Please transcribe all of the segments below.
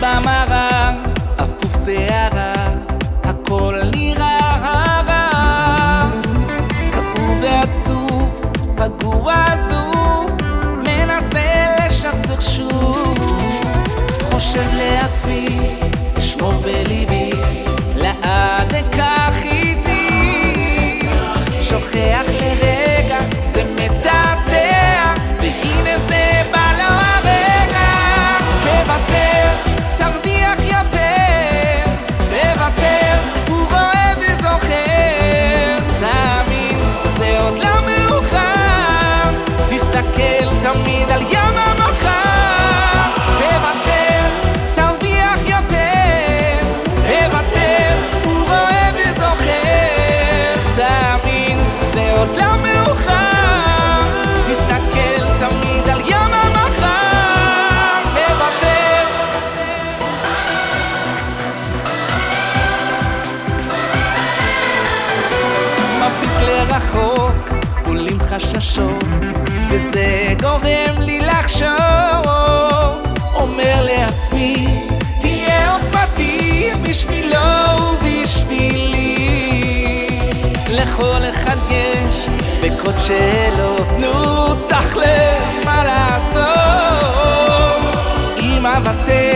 במראה, אפוף שערה, הכל נראה רע. כפור ועצוב, פגוע עזוב, מנסה לשחזר שוב. חושב לעצמי תמיד על ים המחר. תוותר, תרוויח יותר, תוותר, הוא רואה וזוכר. תאמין, זה עוד לא מאוחר, תסתכל תמיד על ים המחר. תוותר. מביט לרחוק, חששות, וזה גורם לי לחשוב. אומר לעצמי, תהיה עוצמתי בשבילו ובשבילי. לכל אחד יש ספקות שאלות, נו תכלס מה לעשות? אם אוותר,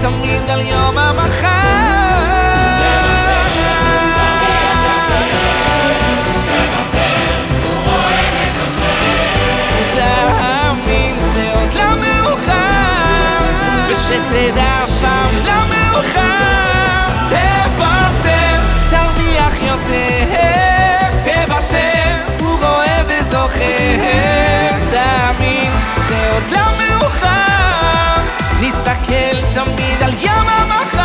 תמיד על יום המחר. שתדע שם לא מאוחר. תוותר, תרוויח יותר. תוותר, הוא רואה וזוכר תאמין, זה עוד לא מאוחר. נסתכל תמיד על ים המחר